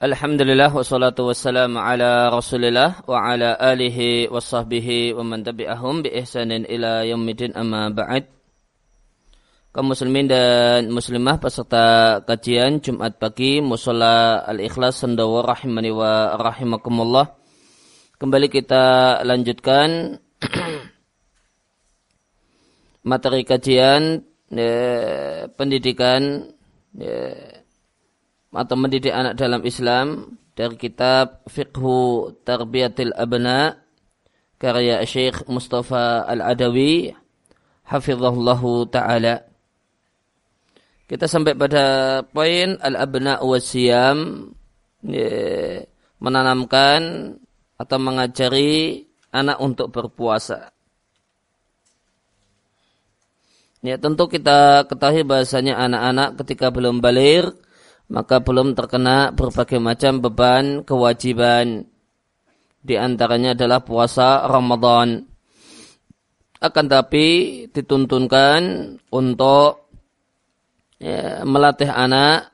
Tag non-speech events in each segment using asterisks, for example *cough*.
Alhamdulillah wassalatu wassalamu ala rasulillah wa ala alihi wa sahbihi wa man tabi'ahum bi ihsanin ila yaumidin amma ba'd. Kaum muslimin dan muslimah peserta kajian Jumat pagi Musola Al-Ikhlas Sendawa rahimani wa rahimakumullah. Kembali kita lanjutkan *clears throat* materi kajian eh, pendidikan eh, atau mendidik anak dalam Islam dari kitab Fiqhu Tarbiyatil Abna karya Syekh Mustafa Al-Adawi hafizahullahu taala. Kita sampai pada poin al-abna wasiyam menanamkan atau mengajari anak untuk berpuasa. Ya tentu kita ketahui bahasanya anak-anak ketika belum balik maka belum terkena berbagai macam beban kewajiban. Di antaranya adalah puasa Ramadan. Akan tapi dituntunkan untuk ya, melatih anak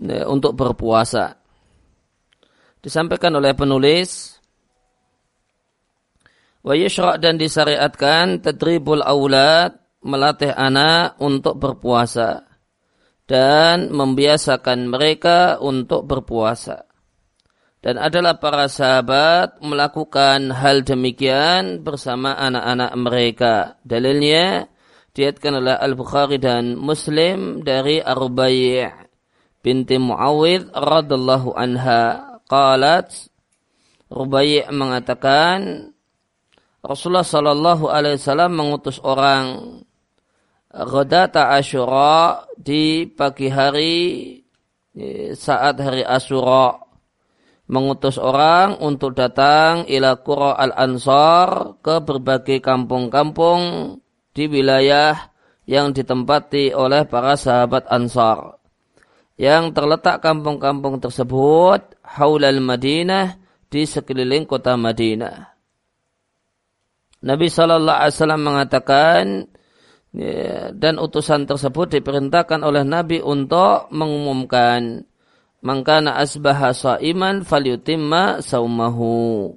ya, untuk berpuasa. Disampaikan oleh penulis, wa dan disyariatkan tadribul aulad melatih anak untuk berpuasa dan membiasakan mereka untuk berpuasa. Dan adalah para sahabat melakukan hal demikian bersama anak-anak mereka. Dalilnya diatkan oleh Al-Bukhari dan Muslim dari Arbayi' binti Muawid radallahu anha. Qalat Rubayi' mengatakan Rasulullah sallallahu alaihi wasallam mengutus orang Ghadata Ashura di pagi hari saat hari Ashura mengutus orang untuk datang ila Qura al-Ansar ke berbagai kampung-kampung di wilayah yang ditempati oleh para sahabat Ansar. Yang terletak kampung-kampung tersebut haulal Madinah di sekeliling kota Madinah. Nabi Shallallahu Alaihi Wasallam mengatakan, Ya, dan utusan tersebut diperintahkan oleh Nabi untuk mengumumkan mangkana asbaha sa'iman falyutimma saumahu.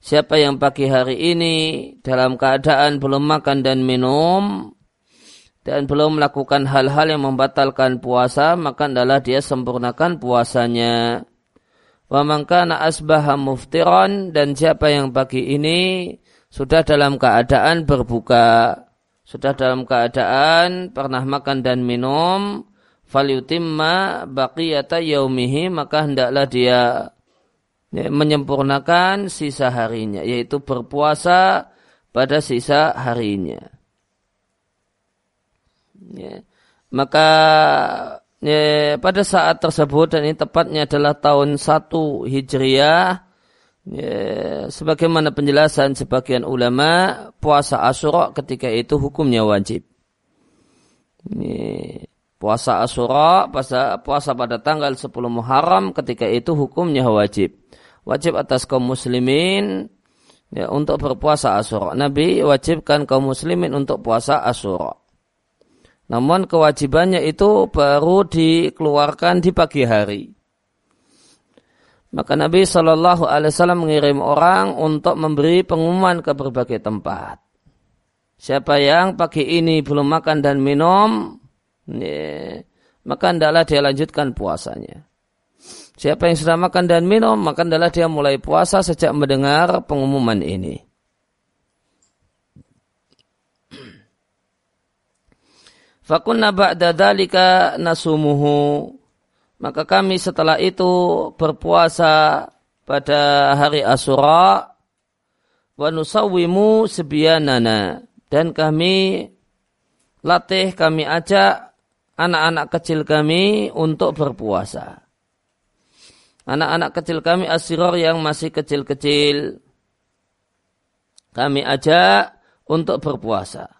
Siapa yang pagi hari ini dalam keadaan belum makan dan minum dan belum melakukan hal-hal yang membatalkan puasa, maka adalah dia sempurnakan puasanya. Wa mangkana asbaha muftiran dan siapa yang pagi ini sudah dalam keadaan berbuka sudah dalam keadaan pernah makan dan minum falyutimma baqiyata yaumihi maka hendaklah dia ya, menyempurnakan sisa harinya yaitu berpuasa pada sisa harinya ya. maka ya, pada saat tersebut dan ini tepatnya adalah tahun 1 Hijriah Ya, sebagaimana penjelasan sebagian ulama, puasa Asyura ketika itu hukumnya wajib. Ini, puasa Asyura, puasa, puasa pada tanggal 10 Muharram ketika itu hukumnya wajib. Wajib atas kaum muslimin ya, untuk berpuasa Asyura. Nabi wajibkan kaum muslimin untuk puasa Asyura. Namun kewajibannya itu baru dikeluarkan di pagi hari. Maka Nabi Shallallahu Alaihi Wasallam mengirim orang untuk memberi pengumuman ke berbagai tempat. Siapa yang pagi ini belum makan dan minum, ya, maka hendaklah dia lanjutkan puasanya. Siapa yang sudah makan dan minum, maka hendaklah dia mulai puasa sejak mendengar pengumuman ini. Fakunna ba'da dalika nasumuhu maka kami setelah itu berpuasa pada hari Asura wa nusawwimu sebyanana dan kami latih kami ajak anak-anak kecil kami untuk berpuasa. Anak-anak kecil kami asiror yang masih kecil-kecil kami ajak untuk berpuasa.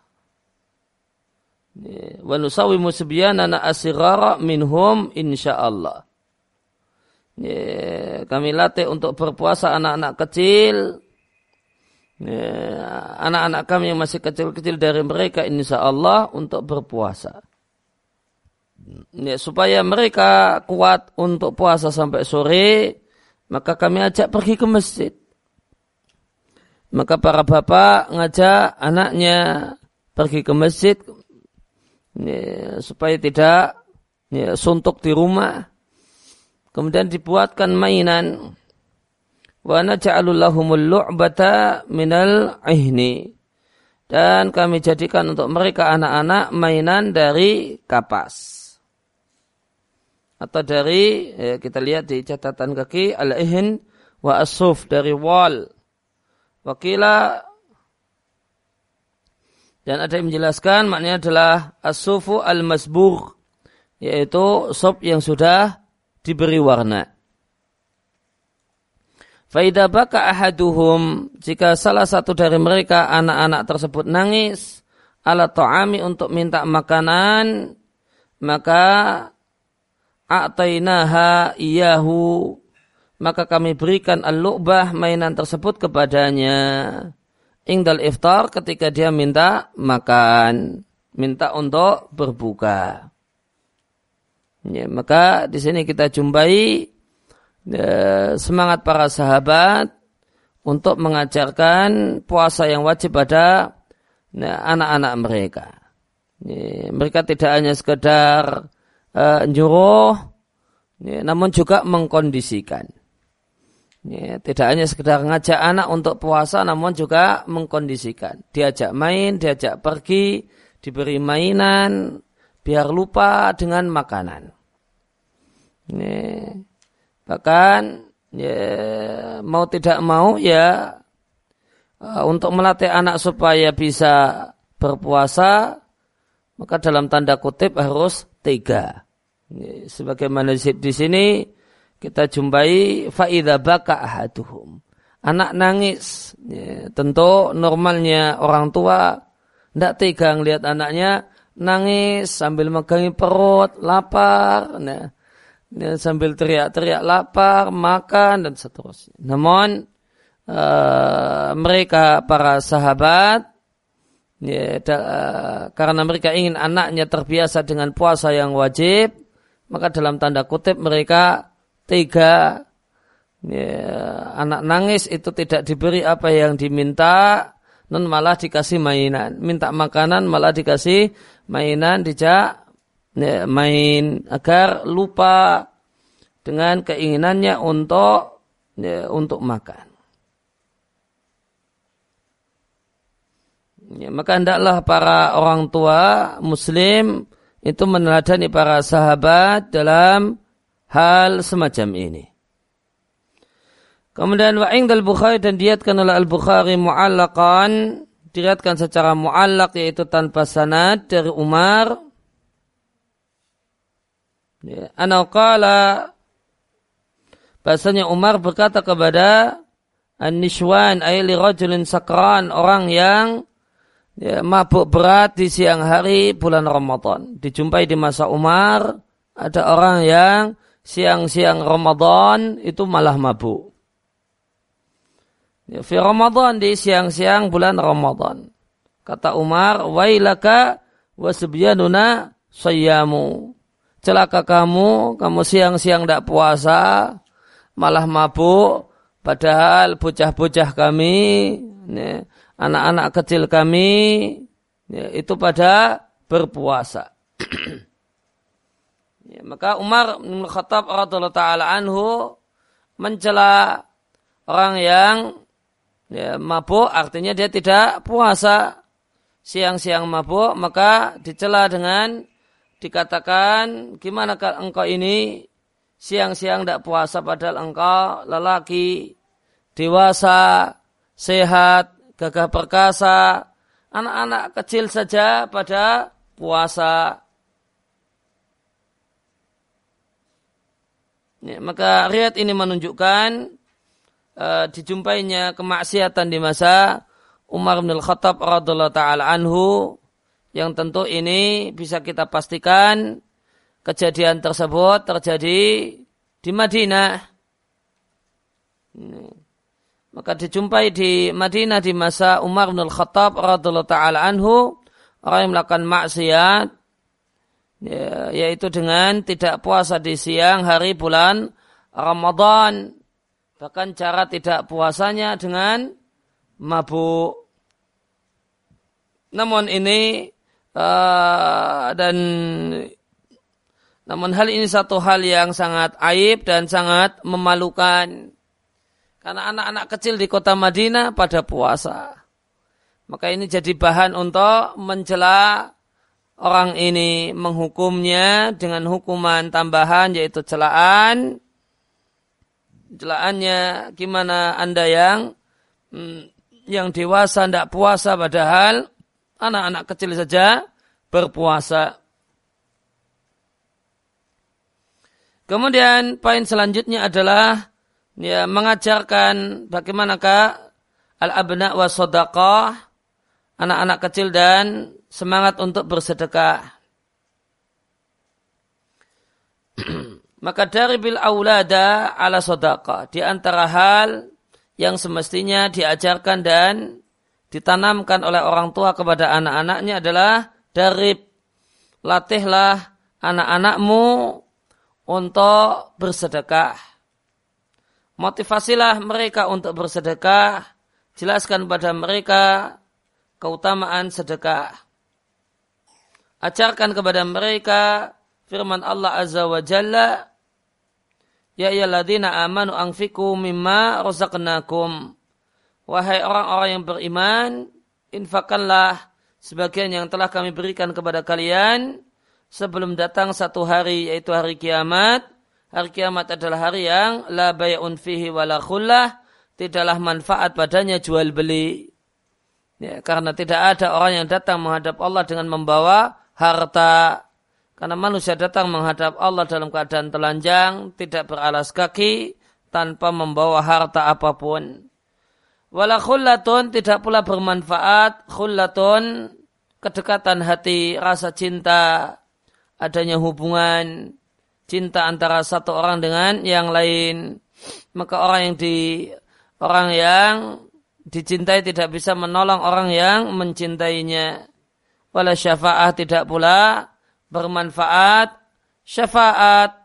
Wa nusawimu subyanana asirara minhum insyaallah. Kami latih untuk berpuasa anak-anak kecil. Anak-anak kami yang masih kecil-kecil dari mereka insya Allah untuk berpuasa. ya, supaya mereka kuat untuk puasa sampai sore, maka kami ajak pergi ke masjid. Maka para bapak ngajak anaknya pergi ke masjid ya, supaya tidak ya, suntuk di rumah. Kemudian dibuatkan mainan. Wa naj'alul lahumul lu'bata minal ihni. Dan kami jadikan untuk mereka anak-anak mainan dari kapas. Atau dari, ya, kita lihat di catatan kaki, al-ihn wa asuf dari wall. Wakila dan ada yang menjelaskan maknanya adalah asufu al-masbur yaitu sop yang sudah diberi warna. Faidah baka ahaduhum jika salah satu dari mereka anak-anak tersebut nangis ala ta'ami untuk minta makanan maka a'tainaha iyahu maka kami berikan al-lu'bah mainan tersebut kepadanya. Ingdal iftar ketika dia minta makan, minta untuk berbuka. Ya, maka di sini kita jumpai ya, semangat para sahabat untuk mengajarkan puasa yang wajib pada ya, anak-anak mereka. Ya, mereka tidak hanya sekedar uh, nyuruh, ya, namun juga mengkondisikan. Ya, tidak hanya sekedar ngajak anak untuk puasa, namun juga mengkondisikan. Diajak main, diajak pergi, diberi mainan, biar lupa dengan makanan. Ya, bahkan ya, mau tidak mau ya uh, untuk melatih anak supaya bisa berpuasa, maka dalam tanda kutip harus tega. Ya, sebagaimana di sini kita jumpai faida baka ahaduhum. Anak nangis. Ya, tentu normalnya orang tua tidak tega lihat anaknya nangis sambil megangi perut, lapar, nah, ya, sambil teriak-teriak lapar, makan dan seterusnya. Namun uh, mereka para sahabat ya, da, uh, karena mereka ingin anaknya terbiasa dengan puasa yang wajib, maka dalam tanda kutip mereka Tiga, ya, anak nangis itu tidak diberi apa yang diminta, non malah dikasih mainan. Minta makanan malah dikasih mainan, dijak ya, main agar lupa dengan keinginannya untuk ya, untuk makan. Ya, maka hendaklah para orang tua muslim itu meneladani para sahabat dalam hal semacam ini. Kemudian wa dal Bukhari dan diatkan oleh Al Bukhari mu'allaqan diriatkan secara mu'allaq yaitu tanpa sanad dari Umar ya, qala bahasanya Umar berkata kepada An-Nishwan ayli rajulin sakran orang yang ya, mabuk berat di siang hari bulan Ramadan dijumpai di masa Umar ada orang yang siang-siang Ramadan itu malah mabuk. Ya, fi Ramadan di siang-siang bulan Ramadan. Kata Umar, wailaka wasubyanuna sayyamu. Celaka kamu, kamu siang-siang tidak puasa, malah mabuk, padahal bocah-bocah kami, ya, anak-anak kecil kami, ya, itu pada berpuasa. *clears throat* Ya, maka Umar bin Khattab radhiyallahu taala anhu mencela orang yang ya, mabuk artinya dia tidak puasa. Siang-siang mabuk maka dicela dengan dikatakan gimana engkau ini siang-siang tidak puasa padahal engkau lelaki dewasa sehat gagah perkasa anak-anak kecil saja pada puasa Ya, maka riat ini menunjukkan uh, dijumpainya kemaksiatan di masa Umar bin Al-Khattab radhiallahu taala anhu yang tentu ini bisa kita pastikan kejadian tersebut terjadi di Madinah. Maka dijumpai di Madinah di masa Umar bin Al-Khattab radhiallahu taala anhu orang yang melakukan maksiat ya, yaitu dengan tidak puasa di siang hari bulan Ramadan. Bahkan cara tidak puasanya dengan mabuk. Namun ini uh, dan namun hal ini satu hal yang sangat aib dan sangat memalukan. Karena anak-anak kecil di kota Madinah pada puasa. Maka ini jadi bahan untuk mencela orang ini menghukumnya dengan hukuman tambahan yaitu celaan. Celaannya gimana Anda yang hmm, yang dewasa tidak puasa padahal anak-anak kecil saja berpuasa. Kemudian poin selanjutnya adalah ya, mengajarkan bagaimanakah al-abna wa anak-anak kecil dan semangat untuk bersedekah. *clears throat* Maka dari bil aulada ala sodaqah di antara hal yang semestinya diajarkan dan ditanamkan oleh orang tua kepada anak-anaknya adalah dari latihlah anak-anakmu untuk bersedekah. Motivasilah mereka untuk bersedekah. Jelaskan pada mereka keutamaan sedekah. Ajarkan kepada mereka firman Allah Azza wa Jalla Ya ayyuhalladzina amanu anfiqu mimma razaqnakum. Wahai orang-orang yang beriman, infakkanlah sebagian yang telah kami berikan kepada kalian sebelum datang satu hari yaitu hari kiamat. Hari kiamat adalah hari yang la bay'un fihi wala khullah, tidaklah manfaat padanya jual beli. Ya, karena tidak ada orang yang datang menghadap Allah dengan membawa harta. Karena manusia datang menghadap Allah dalam keadaan telanjang, tidak beralas kaki, tanpa membawa harta apa pun. Wala khullatun tidak pula bermanfaat, khullatun kedekatan hati, rasa cinta, adanya hubungan cinta antara satu orang dengan yang lain maka orang yang di orang yang dicintai tidak bisa menolong orang yang mencintainya wala syafaat tidak pula bermanfaat syafaat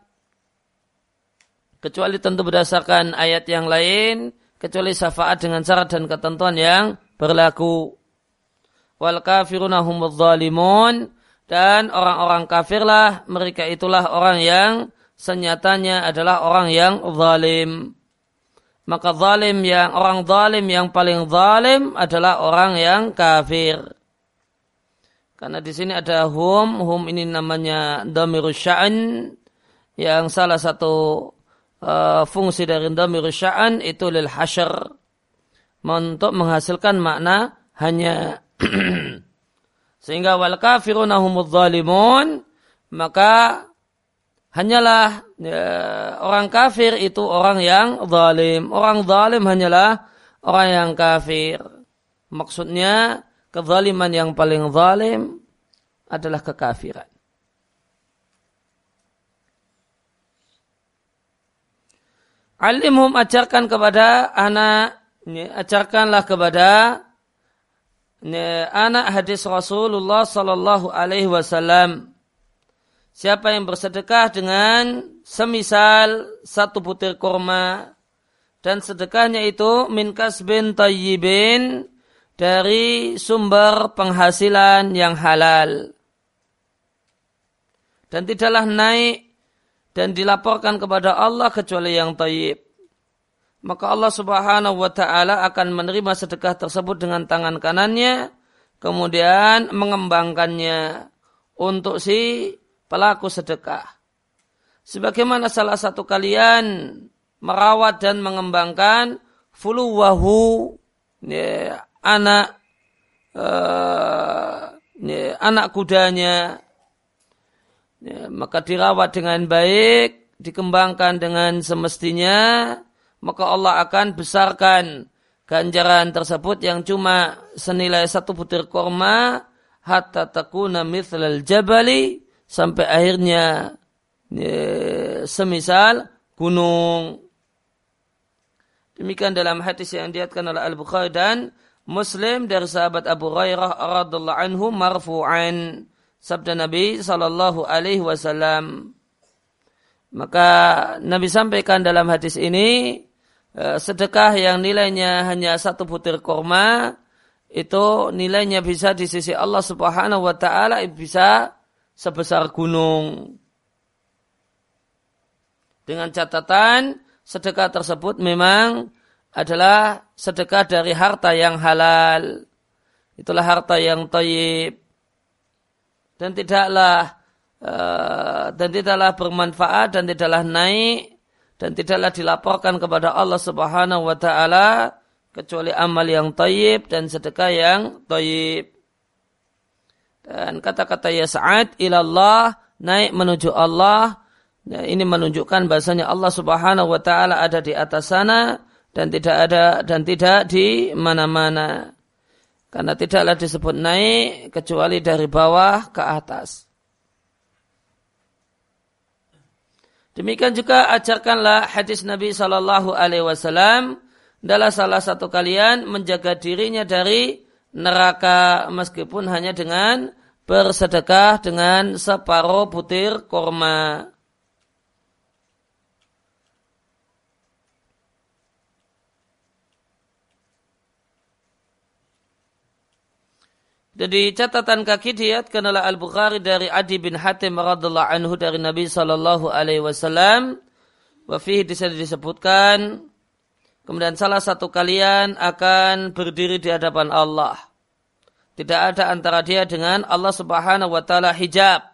kecuali tentu berdasarkan ayat yang lain kecuali syafaat dengan syarat dan ketentuan yang berlaku wal kafiruna humudz zalimun dan orang-orang kafirlah mereka itulah orang yang senyatanya adalah orang yang zalim. Maka zalim yang orang zalim yang paling zalim adalah orang yang kafir. Karena di sini ada hum, hum ini namanya damirus sya'an yang salah satu uh, fungsi dari damirus sya'an itu lil hasyr untuk menghasilkan makna hanya *clears throat* Sehingga wal kafiruna humudz zalimun maka hanyalah ya, orang kafir itu orang yang zalim. Orang zalim hanyalah orang yang kafir. Maksudnya kezaliman yang paling zalim adalah kekafiran. Alimhum ajarkan kepada anak, ajarkanlah kepada anak hadis Rasulullah Sallallahu Alaihi Wasallam. Siapa yang bersedekah dengan semisal satu butir kurma dan sedekahnya itu min kasbin tayyibin dari sumber penghasilan yang halal dan tidaklah naik dan dilaporkan kepada Allah kecuali yang tayyib maka Allah Subhanahu wa taala akan menerima sedekah tersebut dengan tangan kanannya kemudian mengembangkannya untuk si pelaku sedekah. Sebagaimana salah satu kalian merawat dan mengembangkan fuluwahu ya, anak uh, anak kudanya ya, maka dirawat dengan baik dikembangkan dengan semestinya maka Allah akan besarkan ganjaran tersebut yang cuma senilai satu butir korma hatta takuna mithlal jabali sampai akhirnya ya, semisal gunung. Demikian dalam hadis yang diatkan oleh Al-Bukhari dan Muslim dari sahabat Abu Hurairah radhiallahu anhu marfu'an sabda Nabi Shallallahu Alaihi Wasallam. Maka Nabi sampaikan dalam hadis ini eh, sedekah yang nilainya hanya satu butir korma itu nilainya bisa di sisi Allah Subhanahu wa taala bisa sebesar gunung. Dengan catatan sedekah tersebut memang adalah sedekah dari harta yang halal. Itulah harta yang taib. Dan tidaklah uh, dan tidaklah bermanfaat dan tidaklah naik dan tidaklah dilaporkan kepada Allah Subhanahu wa taala kecuali amal yang taib dan sedekah yang taib. Dan kata-kata ya saat ilallah naik menuju Allah. Ya, ini menunjukkan bahasanya Allah Subhanahu wa taala ada di atas sana dan tidak ada dan tidak di mana-mana. Karena tidaklah disebut naik kecuali dari bawah ke atas. Demikian juga ajarkanlah hadis Nabi Shallallahu Alaihi Wasallam adalah salah satu kalian menjaga dirinya dari neraka meskipun hanya dengan bersedekah dengan separuh butir Jadi catatan kaki diatkan oleh Al-Bukhari dari Adi bin Hatim radhiallahu anhu dari Nabi sallallahu alaihi wasallam. Wa fihi disebutkan Kemudian salah satu kalian akan berdiri di hadapan Allah. Tidak ada antara dia dengan Allah subhanahu wa ta'ala hijab.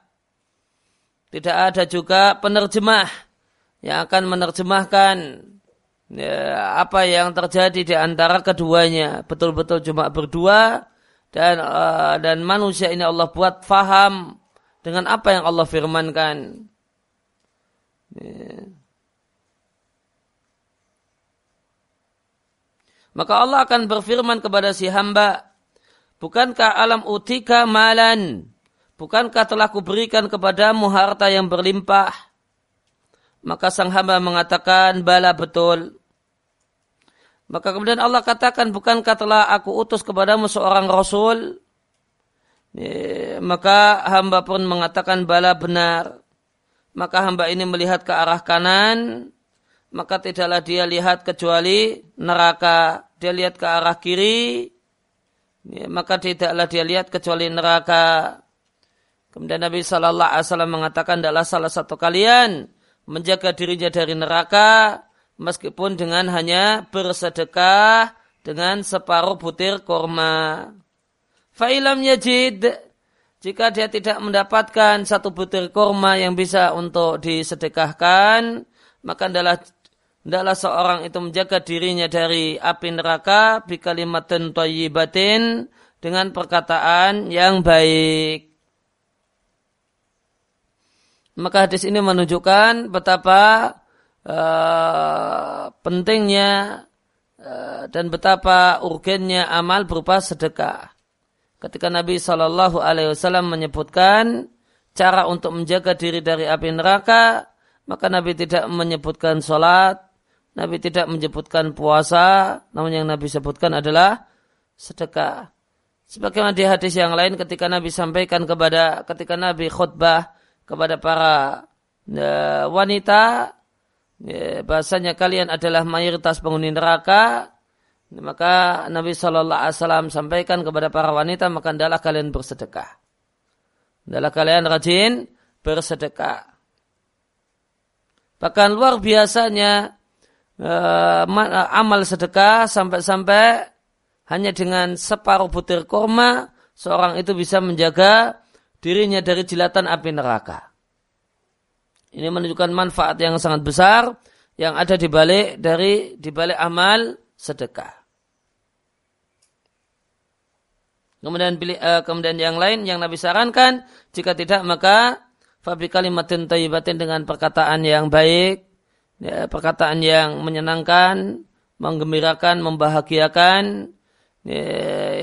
Tidak ada juga penerjemah yang akan menerjemahkan ya, apa yang terjadi di antara keduanya. Betul-betul cuma berdua dan uh, dan manusia ini Allah buat faham dengan apa yang Allah firmankan. Ya. Maka Allah akan berfirman kepada si hamba, Bukankah alam utika malan? Bukankah telah kuberikan kepadamu harta yang berlimpah? Maka sang hamba mengatakan, bala betul. Maka kemudian Allah katakan, bukankah telah aku utus kepadamu seorang Rasul? maka hamba pun mengatakan bala benar. Maka hamba ini melihat ke arah kanan, maka tidaklah dia lihat kecuali neraka. Dia lihat ke arah kiri, maka tidaklah dia lihat kecuali neraka. Kemudian Nabi Shallallahu Alaihi Wasallam mengatakan adalah salah satu kalian menjaga dirinya dari neraka meskipun dengan hanya bersedekah dengan separuh butir korma. Fa'ilam yajid jika dia tidak mendapatkan satu butir korma yang bisa untuk disedekahkan, maka adalah Hendaklah seorang itu menjaga dirinya dari api neraka bikalimatin toyibatin dengan perkataan yang baik. Maka hadis ini menunjukkan betapa uh, pentingnya uh, dan betapa urgennya amal berupa sedekah. Ketika Nabi Shallallahu Alaihi Wasallam menyebutkan cara untuk menjaga diri dari api neraka, maka Nabi tidak menyebutkan sholat, Nabi tidak menyebutkan puasa, namun yang Nabi sebutkan adalah sedekah. Sebagaimana di hadis yang lain ketika Nabi sampaikan kepada ketika Nabi khutbah kepada para e, wanita e, bahasanya kalian adalah mayoritas penghuni neraka. Maka Nabi Shallallahu Alaihi Wasallam sampaikan kepada para wanita maka adalah kalian bersedekah. Adalah kalian rajin bersedekah. Bahkan luar biasanya uh, amal sedekah sampai-sampai hanya dengan separuh butir korma seorang itu bisa menjaga dirinya dari jilatan api neraka. Ini menunjukkan manfaat yang sangat besar yang ada di balik dari di balik amal sedekah. Kemudian uh, kemudian yang lain yang Nabi sarankan jika tidak maka fabi kalimatin tayyibatin dengan perkataan yang baik ya, perkataan yang menyenangkan, menggembirakan, membahagiakan, ya,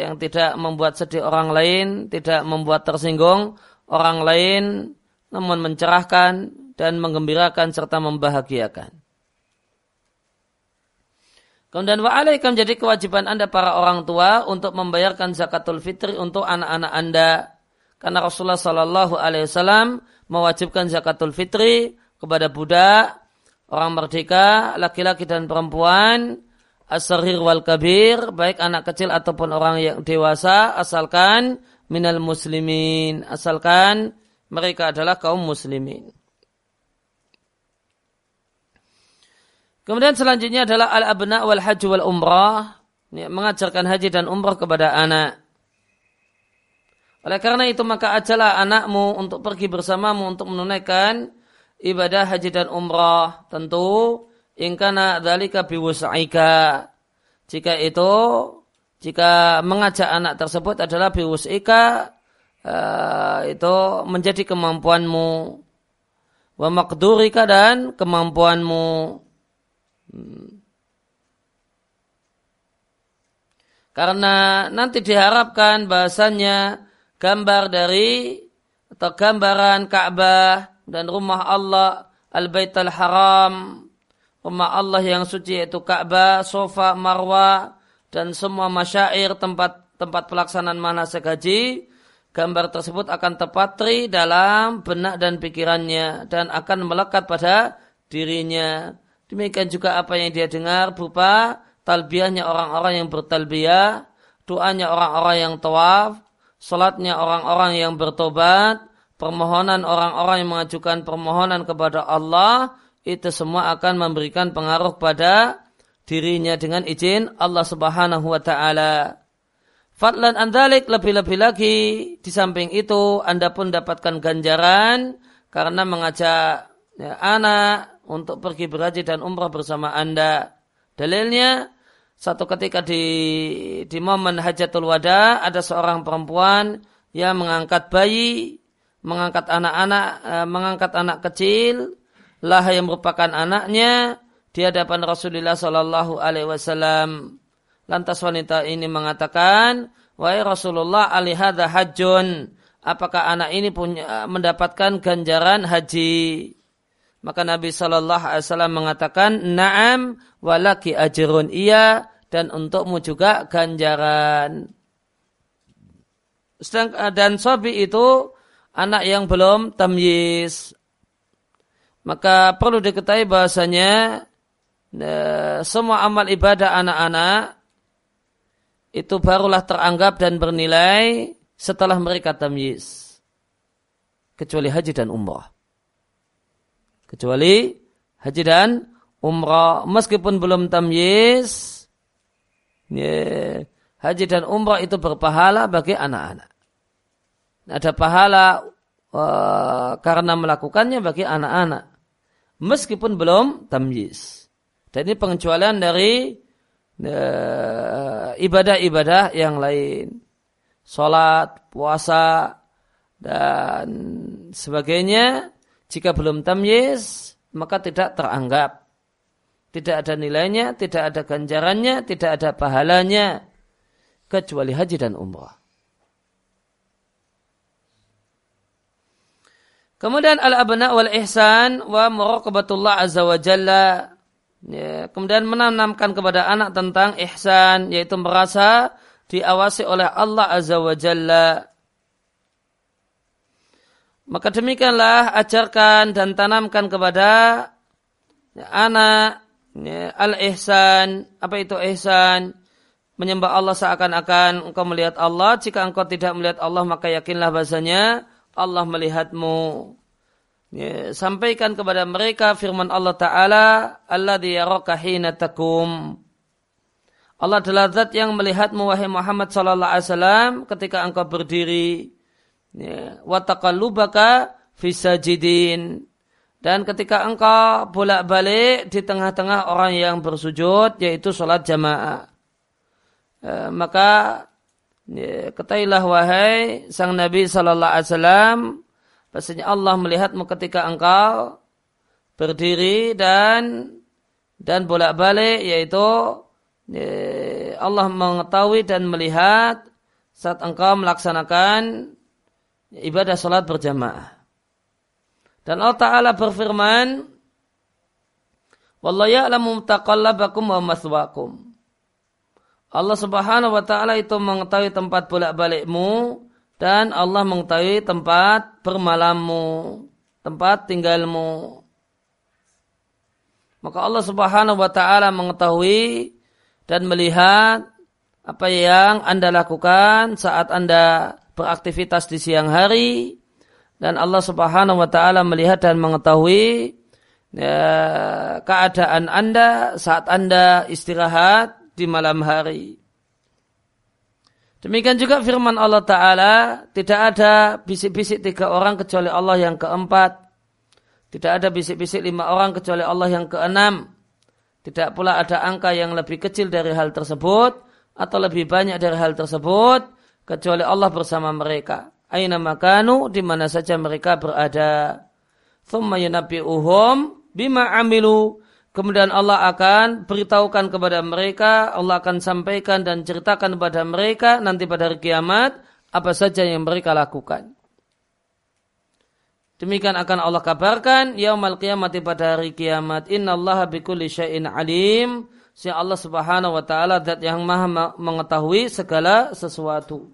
yang tidak membuat sedih orang lain, tidak membuat tersinggung orang lain, namun mencerahkan dan menggembirakan serta membahagiakan. Kemudian wa'alaikum jadi kewajiban anda para orang tua untuk membayarkan zakatul fitri untuk anak-anak anda karena Rasulullah Shallallahu Alaihi Wasallam mewajibkan zakatul fitri kepada budak, orang merdeka, laki-laki dan perempuan, asarir wal kabir, baik anak kecil ataupun orang yang dewasa, asalkan minal muslimin, asalkan mereka adalah kaum muslimin. Kemudian selanjutnya adalah al-abna wal haji wal umrah, mengajarkan haji dan umrah kepada anak. Oleh karena itu maka ajalah anakmu untuk pergi bersamamu untuk menunaikan ibadah haji dan umrah. Tentu ingkana dzalika biwus'ika. Jika itu jika mengajak anak tersebut adalah biwus'ika uh, itu menjadi kemampuanmu wa maqdurika dan kemampuanmu. Hmm. Karena nanti diharapkan bahasanya gambar dari atau gambaran Ka'bah dan rumah Allah Al-Baitul Haram, rumah Allah yang suci yaitu Ka'bah, Sofa, Marwa dan semua masyair tempat tempat pelaksanaan manasik haji, gambar tersebut akan terpatri dalam benak dan pikirannya dan akan melekat pada dirinya. Demikian juga apa yang dia dengar berupa talbiyahnya orang-orang yang bertalbiyah, doanya orang-orang yang tawaf, salatnya orang-orang yang bertobat, permohonan orang-orang yang mengajukan permohonan kepada Allah, itu semua akan memberikan pengaruh pada dirinya dengan izin Allah Subhanahu wa taala. Fadlan andalik lebih-lebih lagi di samping itu Anda pun dapatkan ganjaran karena mengajak ya, anak untuk pergi berhaji dan umrah bersama Anda. Dalilnya satu ketika di di momen hajatul wada ada seorang perempuan yang mengangkat bayi, mengangkat anak-anak, eh, mengangkat anak kecil, lah yang merupakan anaknya di hadapan Rasulullah Shallallahu Alaihi Wasallam. Lantas wanita ini mengatakan, wahai Rasulullah alihada hajun, apakah anak ini punya mendapatkan ganjaran haji? Maka Nabi Shallallahu Alaihi Wasallam mengatakan, naam walaki ajrun iya dan untukmu juga ganjaran. Sedang, dan sobi itu anak yang belum tamyiz. Maka perlu diketahui bahasanya eh, semua amal ibadah anak-anak itu barulah teranggap dan bernilai setelah mereka tamyiz. Kecuali haji dan umrah. Kecuali haji dan umrah. Meskipun belum tamyiz ya, haji dan umrah itu berpahala bagi anak-anak. Ada pahala uh, karena melakukannya bagi anak-anak. Meskipun belum tamyiz. Dan ini pengecualian dari ibadah-ibadah yang lain sholat puasa dan sebagainya jika belum tamyiz, maka tidak teranggap. Tidak ada nilainya, tidak ada ganjarannya, tidak ada pahalanya. Kecuali haji dan umrah. Kemudian al-abna wal ihsan wa muraqabatullah azza wa jalla. Ya, kemudian menanamkan kepada anak tentang ihsan yaitu merasa diawasi oleh Allah azza wa jalla. Maka demikianlah ajarkan dan tanamkan kepada anak ya, al-ihsan. Apa itu ihsan? Menyembah Allah seakan-akan engkau melihat Allah. Jika engkau tidak melihat Allah maka yakinlah bahasanya Allah melihatmu. Ya, sampaikan kepada mereka firman Allah Ta'ala Allah yaraka hina takum. Allah adalah zat yang melihatmu wahai Muhammad Sallallahu Alaihi Wasallam ketika engkau berdiri. Ya, wataqallubaka fisajidin dan ketika engkau bolak-balik di tengah-tengah orang yang bersujud yaitu sholat jamaah. E, maka ya, ketahuilah wahai sang Nabi Sallallahu Alaihi Wasallam bahasanya Allah melihatmu ketika engkau berdiri dan dan bolak-balik yaitu ya, Allah mengetahui dan melihat saat engkau melaksanakan ibadah salat berjamaah. Dan Allah Ta'ala berfirman, Wallahu ya'lamu taqallabakum wa maswakum. Allah Subhanahu wa taala itu mengetahui tempat bolak-balikmu dan Allah mengetahui tempat bermalammu, tempat tinggalmu. Maka Allah Subhanahu wa taala mengetahui dan melihat apa yang Anda lakukan saat Anda beraktivitas di siang hari dan Allah Subhanahu wa taala melihat dan mengetahui ya, keadaan Anda saat Anda istirahat di malam hari. Demikian juga firman Allah Ta'ala, tidak ada bisik-bisik tiga orang kecuali Allah yang keempat. Tidak ada bisik-bisik lima orang kecuali Allah yang keenam. Tidak pula ada angka yang lebih kecil dari hal tersebut atau lebih banyak dari hal tersebut kecuali Allah bersama mereka. Aina makanu di mana saja mereka berada. Thumma yunabbi'uhum bima amilu Kemudian Allah akan beritahukan kepada mereka, Allah akan sampaikan dan ceritakan kepada mereka nanti pada hari kiamat apa saja yang mereka lakukan. Demikian akan Allah kabarkan yaumal kiamat pada hari kiamat. Inna Allah bikulli syai'in alim. Si Allah subhanahu wa ta'ala dat yang maha mengetahui segala sesuatu.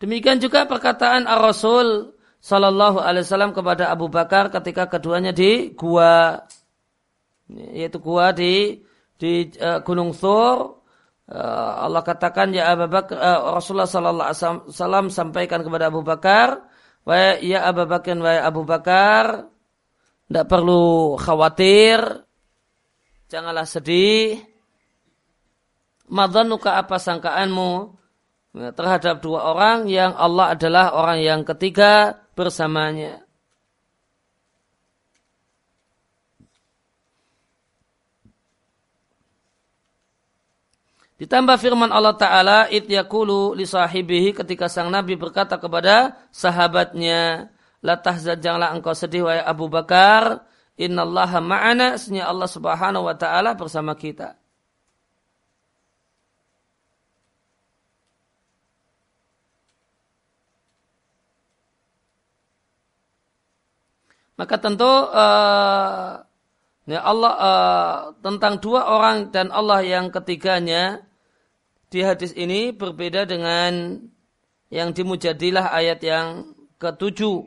Demikian juga perkataan Ar-Rasul Sallallahu Alaihi Wasallam kepada Abu Bakar ketika keduanya di gua. Yaitu gua di di uh, Gunung Thur. Uh, Allah katakan ya Abu Bakar uh, Rasulullah Sallallahu Alaihi Wasallam sampaikan kepada Abu Bakar wa ya Abu Bakar wa Abu Bakar tidak perlu khawatir janganlah sedih. Madhanuka apa sangkaanmu? Terhadap dua orang yang Allah adalah orang yang ketiga bersamanya. Ditambah firman Allah Ta'ala, It yakulu li sahibihi ketika sang Nabi berkata kepada sahabatnya, La tahzad janganlah engkau sedih wahai Abu Bakar, Innallaha ma'ana, Allah Subhanahu wa Ta'ala bersama kita. Maka tentu uh, ya Allah uh, tentang dua orang dan Allah yang ketiganya di hadis ini berbeda dengan yang dimujadilah ayat yang ketujuh.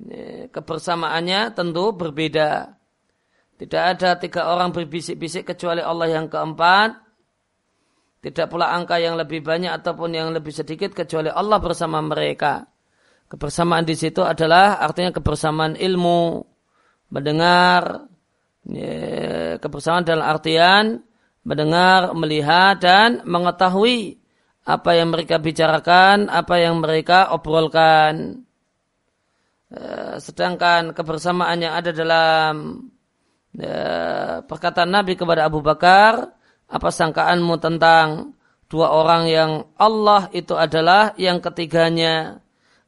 Ya, kebersamaannya tentu berbeda. Tidak ada tiga orang berbisik-bisik kecuali Allah yang keempat. Tidak pula angka yang lebih banyak ataupun yang lebih sedikit kecuali Allah bersama mereka. Kebersamaan di situ adalah artinya kebersamaan ilmu, mendengar, ya, kebersamaan dalam artian mendengar, melihat dan mengetahui apa yang mereka bicarakan, apa yang mereka obrolkan. Ya, sedangkan kebersamaan yang ada dalam ya, perkataan Nabi kepada Abu Bakar, apa sangkaanmu tentang dua orang yang Allah itu adalah yang ketiganya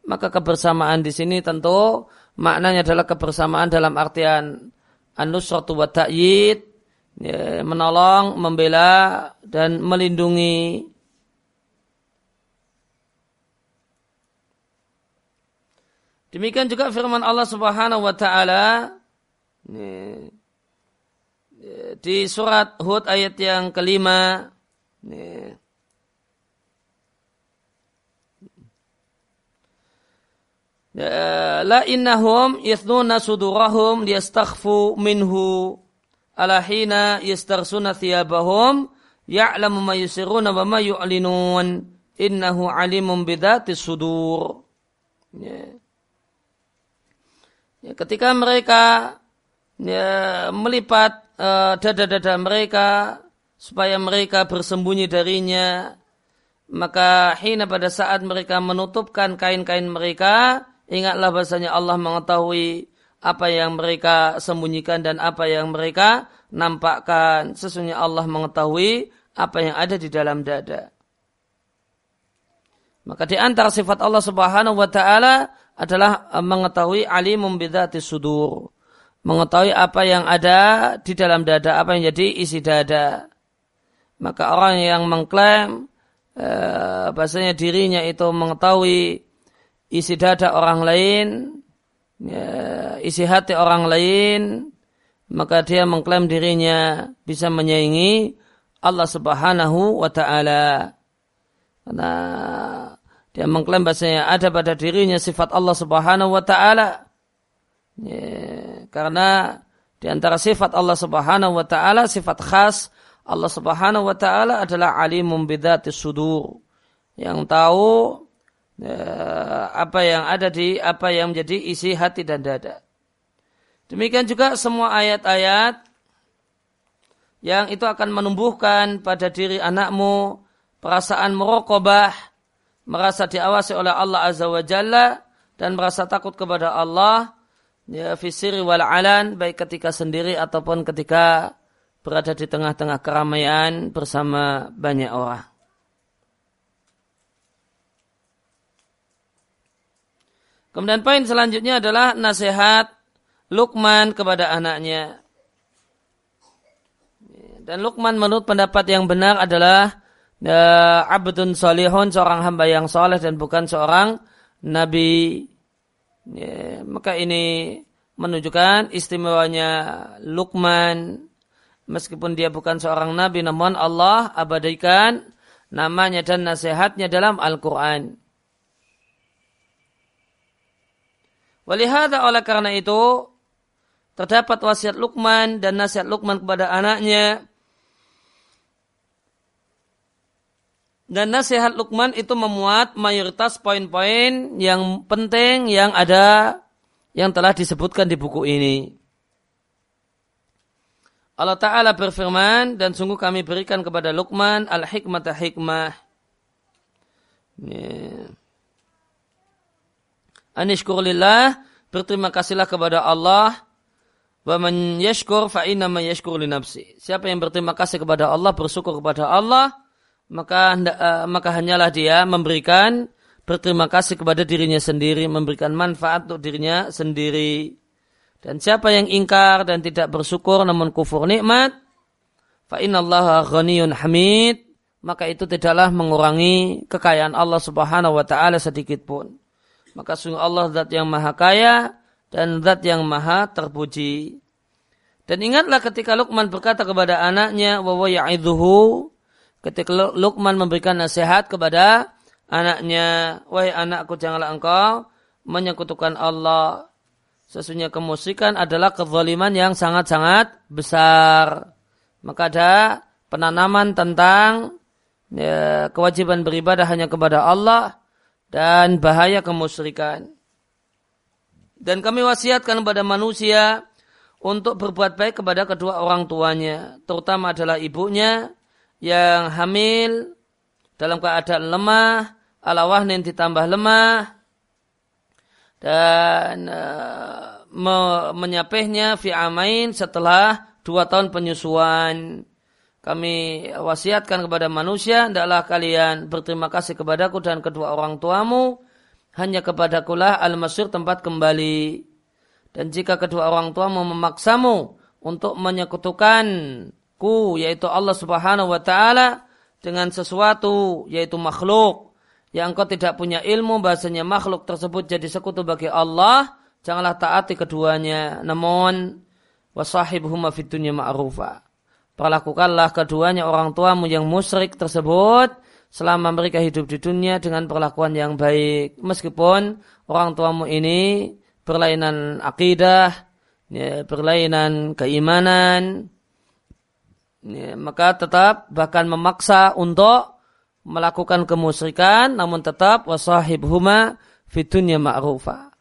maka kebersamaan di sini tentu maknanya adalah kebersamaan dalam artian an-nusratu wa ta'yid ya, menolong, membela dan melindungi. Demikian juga firman Allah Subhanahu wa taala di surat Hud ayat yang kelima Ya, la innahum yathnuna sudurahum liyastakhfu minhu. Ala hina yastarsuna thiyabahum ya'lamu ma yusiruna wa ma yu'linun. Innahu alimun bidhati sudur. Ya. ya ketika mereka ya, melipat uh, dada-dada mereka supaya mereka bersembunyi darinya maka hina pada saat mereka menutupkan kain-kain mereka Ingatlah bahasanya Allah mengetahui apa yang mereka sembunyikan dan apa yang mereka nampakkan. Sesungguhnya Allah mengetahui apa yang ada di dalam dada. Maka di antara sifat Allah Subhanahu wa taala adalah mengetahui alimum bidzati sudur. Mengetahui apa yang ada di dalam dada, apa yang jadi isi dada. Maka orang yang mengklaim eh, bahasanya dirinya itu mengetahui isi dada orang lain, ya, isi hati orang lain, maka dia mengklaim dirinya bisa menyaingi Allah Subhanahu wa taala. Karena dia mengklaim bahasanya ada pada dirinya sifat Allah Subhanahu wa taala. Ya, karena di antara sifat Allah Subhanahu wa taala sifat khas Allah Subhanahu wa taala adalah alimum bidzati sudur. Yang tahu apa yang ada di apa yang menjadi isi hati dan dada. Demikian juga semua ayat-ayat yang itu akan menumbuhkan pada diri anakmu perasaan merokobah, merasa diawasi oleh Allah Azza wa Jalla dan merasa takut kepada Allah ya fisiri wal alan baik ketika sendiri ataupun ketika berada di tengah-tengah keramaian bersama banyak orang. Kemudian poin selanjutnya adalah nasihat Lukman kepada anaknya. Dan Lukman menurut pendapat yang benar adalah uh, abdun solihun, seorang hamba yang soleh dan bukan seorang nabi. Ya, maka ini menunjukkan istimewanya Luqman meskipun dia bukan seorang nabi namun Allah abadikan namanya dan nasihatnya dalam Al-Quran. Walihada oleh karena itu terdapat wasiat Luqman dan nasihat Luqman kepada anaknya Dan nasihat Luqman itu memuat mayoritas poin-poin yang penting yang ada yang telah disebutkan di buku ini. Allah Ta'ala berfirman, dan sungguh kami berikan kepada Luqman al-hikmah hikmah. Anishkurlillah, berterima kasihlah kepada Allah. Wa man yashkur fa inna nafsi. Siapa yang berterima kasih kepada Allah, bersyukur kepada Allah, maka uh, maka hanyalah dia memberikan berterima kasih kepada dirinya sendiri, memberikan manfaat untuk dirinya sendiri. Dan siapa yang ingkar dan tidak bersyukur namun kufur nikmat, fa innallaha ghaniyun hamid, maka itu tidaklah mengurangi kekayaan Allah Subhanahu wa taala sedikit pun. Maka sungguh Allah zat yang maha kaya dan zat yang maha terpuji. Dan ingatlah ketika Luqman berkata kepada anaknya, wa ya'idhuhu ketika Luqman memberikan nasihat kepada anaknya, wahai anakku janganlah engkau menyekutukan Allah. Sesungguhnya kemusyrikan adalah kezaliman yang sangat-sangat besar. Maka ada penanaman tentang ya, kewajiban beribadah hanya kepada Allah dan bahaya kemusyrikan. Dan kami wasiatkan kepada manusia untuk berbuat baik kepada kedua orang tuanya, terutama adalah ibunya yang hamil dalam keadaan lemah, ala wahnin ditambah lemah, dan uh, me menyapihnya fi setelah dua tahun penyusuan. Kami wasiatkan kepada manusia, hendaklah kalian berterima kasih kepadaku dan kedua orang tuamu, hanya kepadakulah al-masyur tempat kembali. Dan jika kedua orang tuamu memaksamu untuk menyekutukan ku yaitu Allah Subhanahu wa taala dengan sesuatu yaitu makhluk yang engkau tidak punya ilmu bahasanya makhluk tersebut jadi sekutu bagi Allah janganlah taati keduanya. Namun wasahibhuma fid dunya ma'rufa perlakukanlah keduanya orang tuamu yang musyrik tersebut selama mereka hidup di dunia dengan perlakuan yang baik meskipun orang tuamu ini berlainan akidah ya, berlainan keimanan ya, maka tetap bahkan memaksa untuk melakukan kemusyrikan namun tetap wasahib huma fitunya ma'rufa.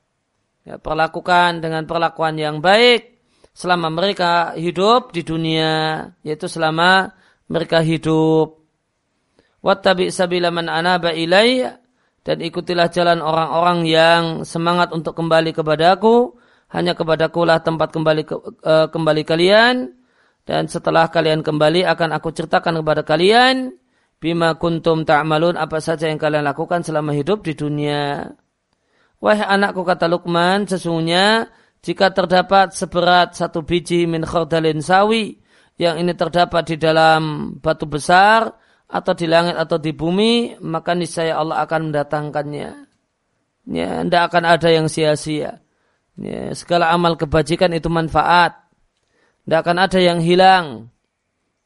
Ya, perlakukan dengan perlakuan yang baik selama mereka hidup di dunia yaitu selama mereka hidup. Wattabi sabila man anaba ilai dan ikutilah jalan orang-orang yang semangat untuk kembali kepadaku. Hanya kepadaku lah tempat kembali ke, uh, kembali kalian. Dan setelah kalian kembali akan aku ceritakan kepada kalian. Bima kuntum ta'malun apa saja yang kalian lakukan selama hidup di dunia. Wahai anakku kata Luqman, sesungguhnya jika terdapat seberat satu biji min khordalin sawi yang ini terdapat di dalam batu besar atau di langit atau di bumi, maka niscaya Allah akan mendatangkannya. Ya, tidak akan ada yang sia-sia. Ya, segala amal kebajikan itu manfaat. Tidak akan ada yang hilang.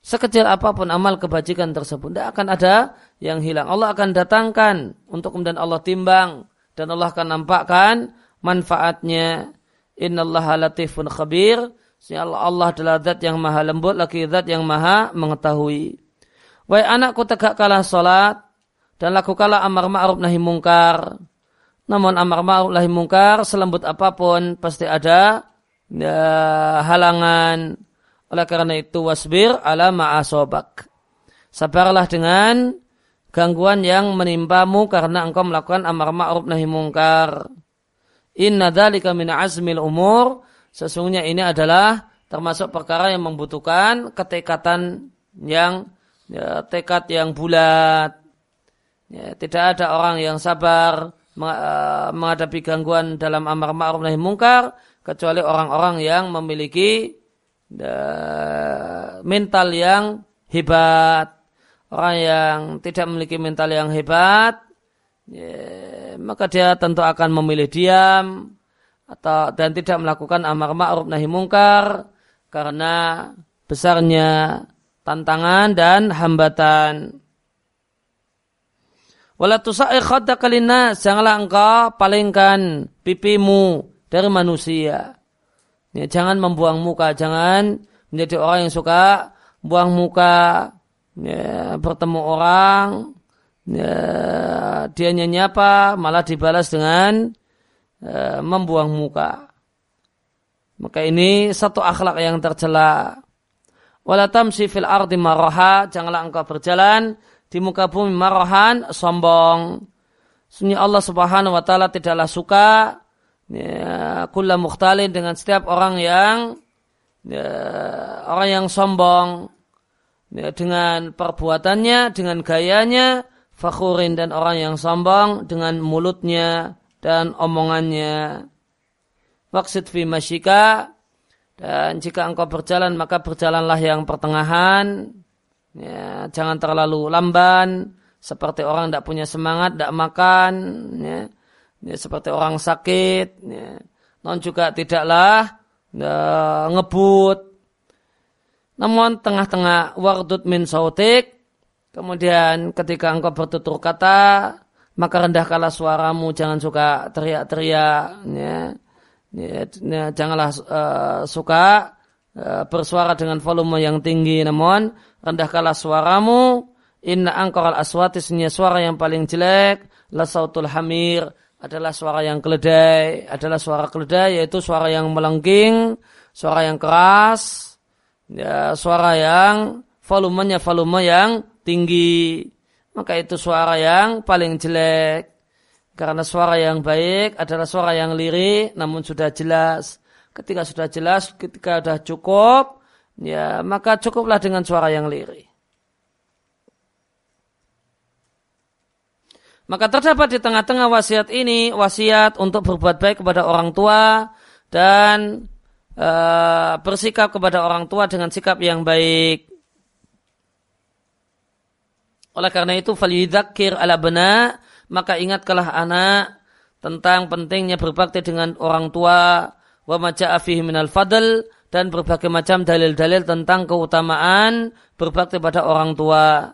sekecil apa pun amal kebajikan tersebut tidak akan ada yang hilang. Allah akan datangkan untuk kemudian Allah timbang dan Allah akan nampakkan manfaatnya. Innallaha latifun khabir. Allah, Allah adalah zat yang maha lembut lagi zat yang maha mengetahui. Wahai anakku tegakkanlah salat dan lakukanlah amar ma'ruf nahi mungkar. Namun amar ma'ruf nahi mungkar selembut apa pun pasti ada ya, halangan oleh karena itu wasbir ala ma'asobak. Sabarlah dengan gangguan yang menimpamu karena engkau melakukan amar ma'ruf nahi mungkar. Inna dzalika min azmil umur. Sesungguhnya ini adalah termasuk perkara yang membutuhkan ketekatan yang ya, tekad yang bulat. Ya, tidak ada orang yang sabar eh, menghadapi gangguan dalam amar ma'ruf nahi mungkar kecuali orang-orang yang memiliki mental yang hebat. Orang yang tidak memiliki mental yang hebat, ya, maka dia tentu akan memilih diam atau dan tidak melakukan amar ma'ruf nahi mungkar karena besarnya tantangan dan hambatan. Wala tusa'i khaddaka janganlah engkau palingkan pipimu dari manusia. Ya, jangan membuang muka, jangan menjadi orang yang suka buang muka, ya, bertemu orang, ya, dia nyapa malah dibalas dengan ya, membuang muka. Maka ini satu akhlak yang tercela. Wala tamsi fil ardi maraha, janganlah engkau berjalan di muka bumi marahan sombong. Sunyi Allah Subhanahu wa taala tidaklah suka ya, kulla mukhtalin dengan setiap orang yang ya, orang yang sombong ya, dengan perbuatannya, dengan gayanya, fakhurin dan orang yang sombong dengan mulutnya dan omongannya. Maksud fi masyika dan jika engkau berjalan maka berjalanlah yang pertengahan. Ya, jangan terlalu lamban seperti orang tidak punya semangat, tidak makan. Ya ya, seperti orang sakit, ya. non juga tidaklah ya, ngebut. Namun tengah-tengah wardut min sautik, kemudian ketika engkau bertutur kata, maka rendahkanlah suaramu, jangan suka teriak-teriak, ya. Ya, ya, janganlah uh, suka uh, bersuara dengan volume yang tinggi, namun rendahkanlah suaramu. Inna angkoral aswati suara yang paling jelek, la sautul hamir, adalah suara yang keledai, adalah suara keledai yaitu suara yang melengking, suara yang keras, ya, suara yang volumenya volume yang tinggi. Maka itu suara yang paling jelek. Karena suara yang baik adalah suara yang lirik namun sudah jelas. Ketika sudah jelas, ketika sudah cukup, ya maka cukuplah dengan suara yang lirik. Maka terdapat di tengah-tengah wasiat ini wasiat untuk berbuat baik kepada orang tua dan e, bersikap kepada orang tua dengan sikap yang baik. Oleh karena itu falidakir ala bena maka ingatkanlah anak tentang pentingnya berbakti dengan orang tua wa maja'a fihi minal fadl dan berbagai macam dalil-dalil tentang keutamaan berbakti pada orang tua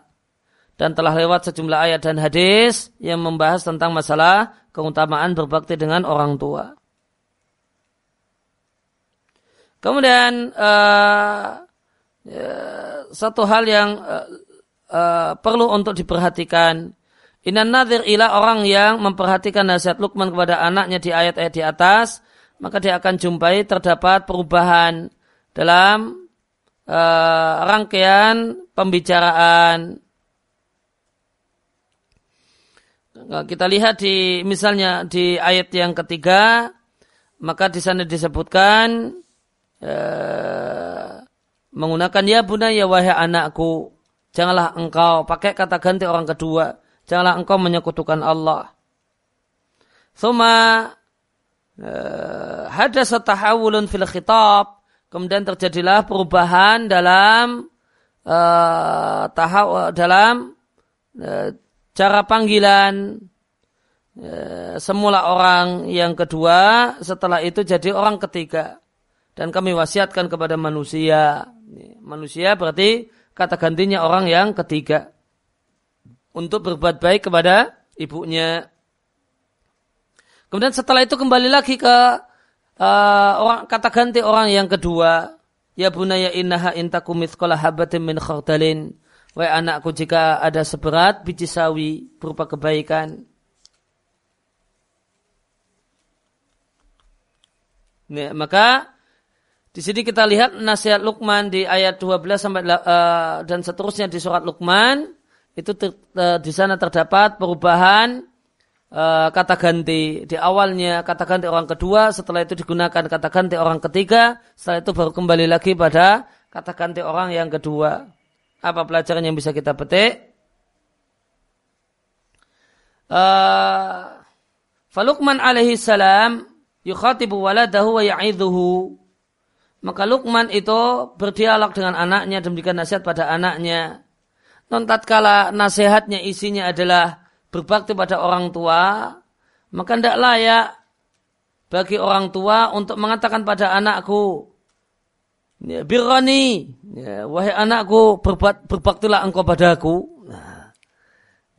dan telah lewat sejumlah ayat dan hadis yang membahas tentang masalah keutamaan berbakti dengan orang tua. Kemudian uh, uh, satu hal yang uh, uh, perlu untuk diperhatikan. Inan nadir ila orang yang memperhatikan nasihat Luqman kepada anaknya di ayat-ayat di atas, maka dia akan jumpai terdapat perubahan dalam uh, rangkaian pembicaraan kita lihat di misalnya di ayat yang ketiga, maka di sana disebutkan eh, menggunakan ya bunda ya wahai anakku, janganlah engkau pakai kata ganti orang kedua, janganlah engkau menyekutukan Allah. Suma eh, ada setahawulun fil khitab, kemudian terjadilah perubahan dalam uh, tahaw dalam uh, cara panggilan semula orang yang kedua setelah itu jadi orang ketiga. Dan kami wasiatkan kepada manusia. Manusia berarti kata gantinya orang yang ketiga untuk berbuat baik kepada ibunya. Kemudian setelah itu kembali lagi ke uh, orang kata ganti orang yang kedua. Ya bunaya innaha intakum mithqala habatin min khardalin. Wahai anakku jika ada seberat biji sawi berupa kebaikan. Ya, maka di sini kita lihat nasihat Luqman di ayat 12 sampai uh, dan seterusnya di surat Luqman. Itu ter, uh, di sana terdapat perubahan uh, kata ganti di awalnya kata ganti orang kedua setelah itu digunakan kata ganti orang ketiga setelah itu baru kembali lagi pada kata ganti orang yang kedua. Apa pelajaran yang bisa kita petik? Uh, Falukman alaihi salam yukhatibu waladahu wa ya'idhuhu maka Lukman itu berdialog dengan anaknya dan memberikan nasihat pada anaknya. Non tatkala nasihatnya isinya adalah berbakti pada orang tua, maka tidak layak bagi orang tua untuk mengatakan pada anakku, ya, birani, ya, wahai anakku, berbuat, berbaktilah engkau padaku. Nah,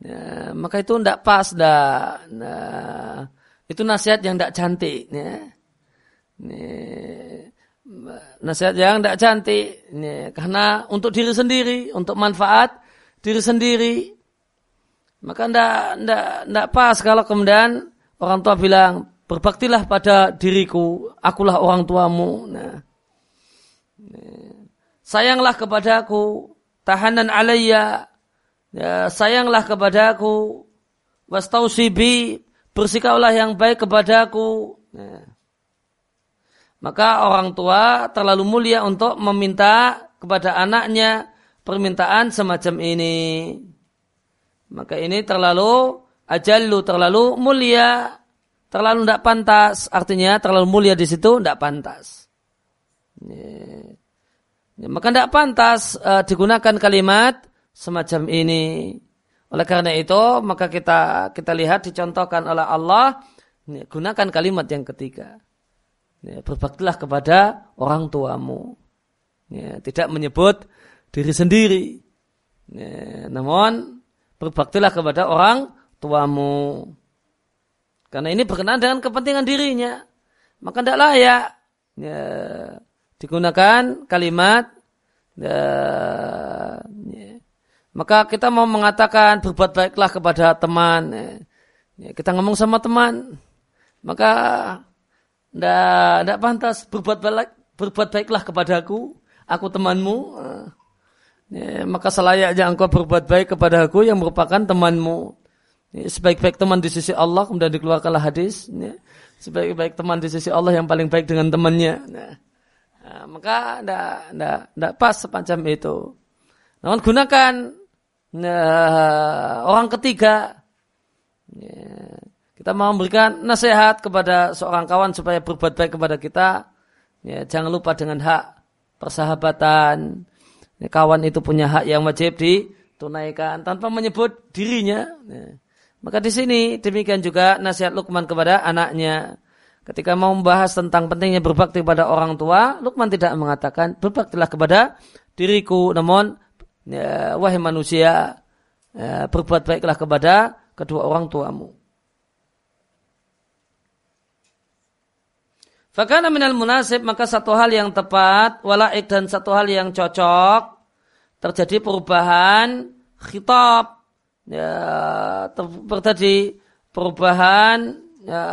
ya, maka itu tidak pas, dah. Nah, itu nasihat yang tidak cantik. Ya. Nah, nasihat yang tidak cantik. Ini, karena untuk diri sendiri untuk manfaat diri sendiri. Maka tidak tidak tidak pas kalau kemudian orang tua bilang berbaktilah pada diriku akulah orang tuamu. Nah. Sayanglah kepadaku tahanan alayya ya, sayanglah kepadaku wastausibi bersikaplah yang baik kepadaku nah maka orang tua terlalu mulia untuk meminta kepada anaknya permintaan semacam ini. Maka ini terlalu ajallu, terlalu mulia, terlalu tidak pantas. Artinya terlalu mulia di situ tidak pantas. Ya. Maka tidak pantas uh, digunakan kalimat semacam ini. Oleh karena itu, maka kita kita lihat dicontohkan oleh Allah, gunakan kalimat yang ketiga. Ya, berbaktilah kepada orang tuamu. Ya, tidak menyebut diri sendiri. Ya, namun berbaktilah kepada orang tuamu. Karena ini berkenaan dengan kepentingan dirinya. Maka tidak layak ya, digunakan kalimat ya, ya. maka kita mau mengatakan berbuat baiklah kepada teman. Ya. Ya, kita ngomong sama teman, maka tidak pantas berbuat baik, berbuat baiklah kepadaku, aku temanmu. Ya, maka selayaknya engkau berbuat baik kepada aku yang merupakan temanmu. Ya, sebaik-baik teman di sisi Allah, kemudian dikeluarkanlah hadis. Ya, sebaik-baik teman di sisi Allah yang paling baik dengan temannya. Nah, nah, maka tidak pas semacam itu. Namun gunakan nah, orang ketiga. Ya, kita mau memberikan nasihat kepada seorang kawan supaya berbuat baik kepada kita. Ya, jangan lupa dengan hak persahabatan. Ya, kawan itu punya hak yang wajib ditunaikan tanpa menyebut dirinya. Ya. Maka di sini demikian juga nasihat Lukman kepada anaknya. Ketika mau membahas tentang pentingnya berbakti kepada orang tua, Lukman tidak mengatakan berbaktilah kepada diriku, namun ya, wahai manusia, ya, berbuat baiklah kepada kedua orang tuamu. Fakana minal munasib maka satu hal yang tepat, walaik dan satu hal yang cocok, terjadi perubahan khitab, ya, terjadi perubahan ya,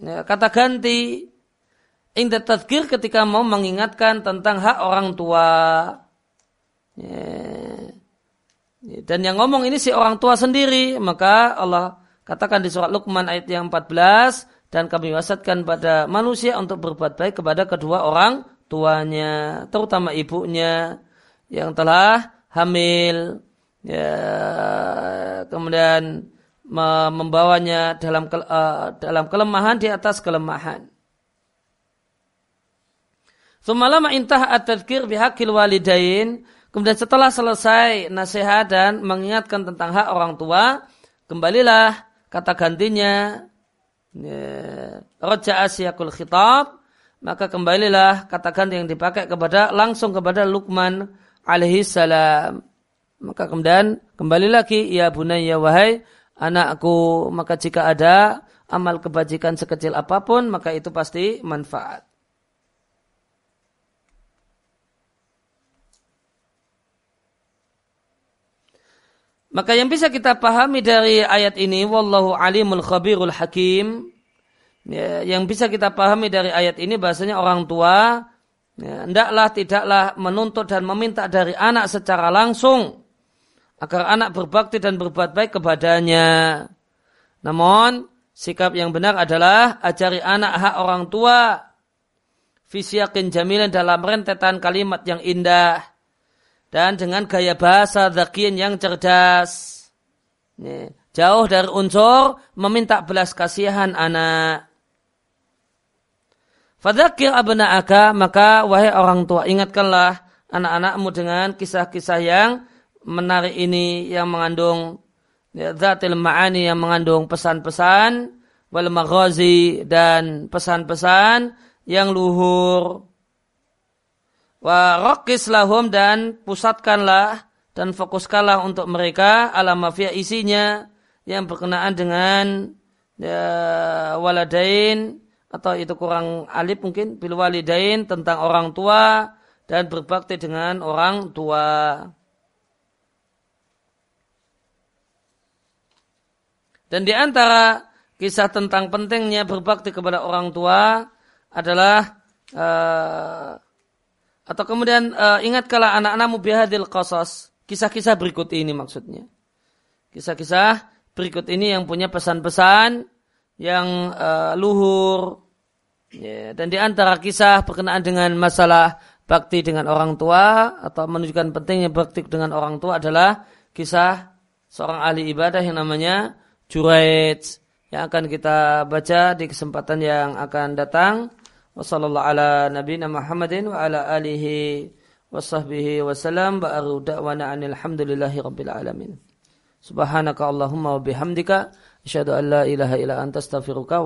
ya, kata ganti, inda tadkir ketika mau mengingatkan tentang hak orang tua. Ya. Dan yang ngomong ini si orang tua sendiri, maka Allah katakan di surat Luqman ayat yang 14, dan kami wasatkan pada manusia untuk berbuat baik kepada kedua orang tuanya, terutama ibunya yang telah hamil, ya, kemudian membawanya dalam uh, dalam kelemahan di atas kelemahan. Semalama intah at-tadkir bihaqil walidain. Kemudian setelah selesai nasihat dan mengingatkan tentang hak orang tua, kembalilah kata gantinya Ya. Raja asyakul khitab maka kembalilah katakan yang dipakai kepada langsung kepada Luqman alaihi salam. Maka kemudian kembali lagi ya bunayya wahai anakku maka jika ada amal kebajikan sekecil apa pun maka itu pasti manfaat. Maka yang bisa kita pahami dari ayat ini, wallahu alimul khabirul hakim, ya, yang bisa kita pahami dari ayat ini bahasanya orang tua ya, hendaklah tidaklah menuntut dan meminta dari anak secara langsung agar anak berbakti dan berbuat baik kepadanya. Namun sikap yang benar adalah ajari anak hak orang tua. Fisyakin jamilan dalam rentetan kalimat yang indah dan dengan gaya bahasa zakian yang cerdas. Ini, jauh dari unsur meminta belas kasihan anak. Fadzakir abna'aka maka wahai orang tua ingatkanlah anak-anakmu dengan kisah-kisah yang menarik ini yang mengandung ya, zatil ma'ani yang mengandung pesan-pesan wal maghazi dan pesan-pesan yang luhur Wa rokis lahum dan pusatkanlah dan fokuskanlah untuk mereka ala mafia isinya yang berkenaan dengan ya, waladain atau itu kurang alif mungkin bil walidain tentang orang tua dan berbakti dengan orang tua. Dan di antara kisah tentang pentingnya berbakti kepada orang tua adalah uh, atau kemudian uh, ingat kala anak-anakmu bihadil qasas. Kisah-kisah berikut ini maksudnya. Kisah-kisah berikut ini yang punya pesan-pesan yang uh, luhur. Yeah. Dan di antara kisah berkenaan dengan masalah bakti dengan orang tua atau menunjukkan pentingnya bakti dengan orang tua adalah kisah seorang ahli ibadah yang namanya Juraij yang akan kita baca di kesempatan yang akan datang. Wassallallahu warahmatullahi wabarakatuh. Muhammadin wa ala alihi wa sahbihi wa salam wa aru da'wana anilhamdulillahi rabbil alamin. Subhanaka Allahumma wa bihamdika. Asyadu an la ilaha ila anta astaghfiruka.